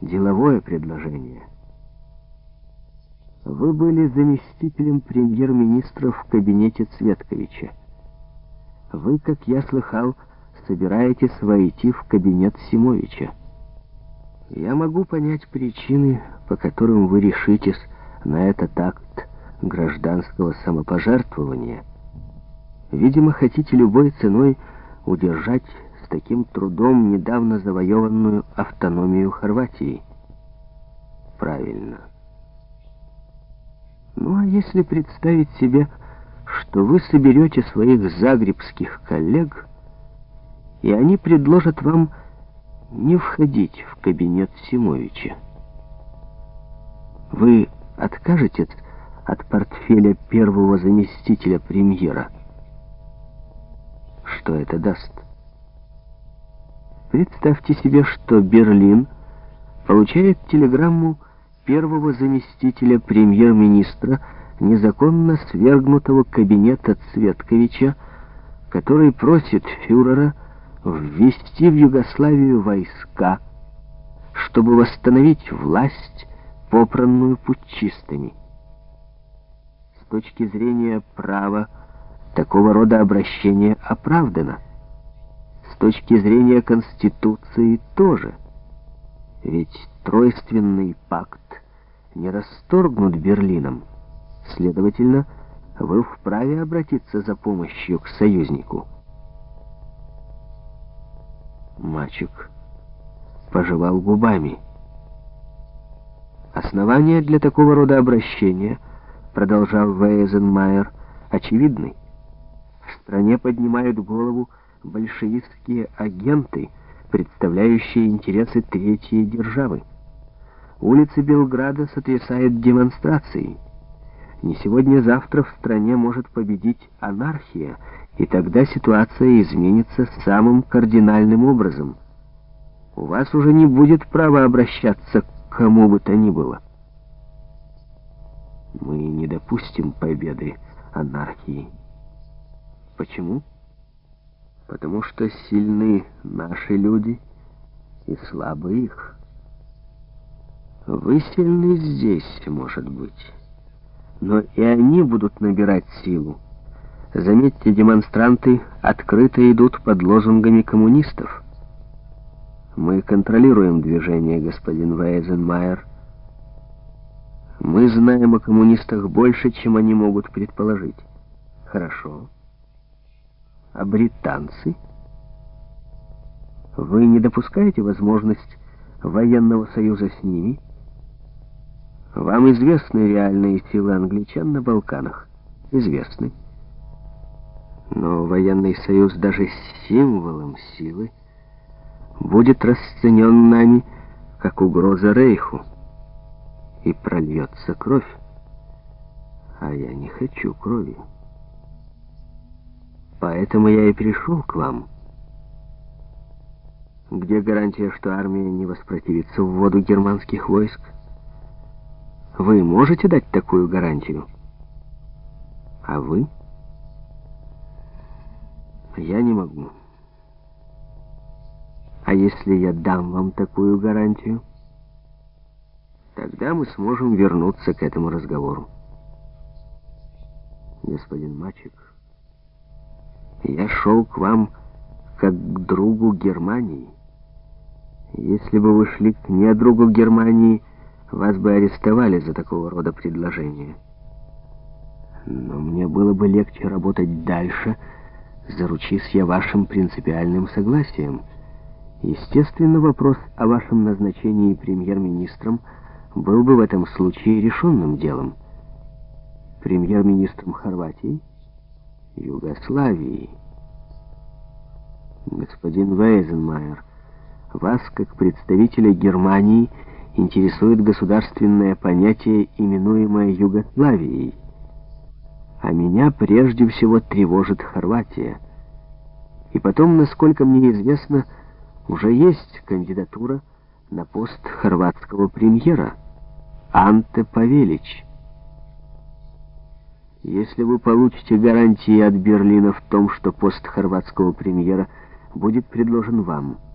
деловое предложение. Вы были заместителем премьер-министра в кабинете Цветковича. Вы, как я слыхал, собираетесь войти в кабинет Симовича. Я могу понять причины, по которым вы решитесь на этот акт гражданского самопожертвования. Видимо, хотите любой ценой удержать с таким трудом недавно завоеванную автономию Хорватии. Правильно. Ну а если представить себе, что вы соберете своих загребских коллег, и они предложат вам не входить в кабинет Симовича. Вы откажетесь от портфеля первого заместителя премьера? Что это даст? Представьте себе, что Берлин получает телеграмму первого заместителя премьер-министра, незаконно свергнутого кабинета Цветковича, который просит фюрера ввести в Югославию войска, чтобы восстановить власть, попранную путчистами. С точки зрения права, такого рода обращение оправдано. С точки зрения Конституции тоже. Ведь тройственный пакт не расторгнут Берлином. Следовательно, вы вправе обратиться за помощью к союзнику. Мальчик пожевал губами. Основания для такого рода обращения, продолжал Вейзенмайер, очевидны. В стране поднимают голову большевистские агенты, представляющие интересы третьей державы. Улицы Белграда сотрясают демонстрации. Не сегодня-завтра в стране может победить анархия, и тогда ситуация изменится самым кардинальным образом. У вас уже не будет права обращаться к кому бы то ни было. Мы не допустим победы анархии. Почему? Потому что сильны наши люди и слабы их. Вы сильны здесь, может быть, но и они будут набирать силу. Заметьте, демонстранты открыто идут под лозунгами коммунистов. Мы контролируем движение, господин Вейзенмайер. Мы знаем о коммунистах больше, чем они могут предположить. Хорошо. А британцы? Вы не допускаете возможность военного союза с ними? Вам известны реальные силы англичан на Балканах? Известны. Но военный союз даже с символом силы будет расценен нами как угроза Рейху, и прольется кровь. А я не хочу крови. Поэтому я и пришел к вам. Где гарантия, что армия не воспротивится вводу германских войск? Вы можете дать такую гарантию? А вы? Я не могу. А если я дам вам такую гарантию, тогда мы сможем вернуться к этому разговору. Господин Мачек, я шел к вам как к другу Германии. Если бы вы шли к недругу Германии, вас бы арестовали за такого рода предложение. Но мне было бы легче работать дальше, заручись я вашим принципиальным согласием. Естественно, вопрос о вашем назначении премьер-министром был бы в этом случае решенным делом. Премьер-министром Хорватии? Югославии. Господин Вейзенмайер, вас, как представителя Германии, интересует государственное понятие, именуемое Югославией. А меня прежде всего тревожит Хорватия. И потом, насколько мне известно, уже есть кандидатура на пост хорватского премьера Анте Павелич. Если вы получите гарантии от Берлина в том, что пост хорватского премьера будет предложен вам –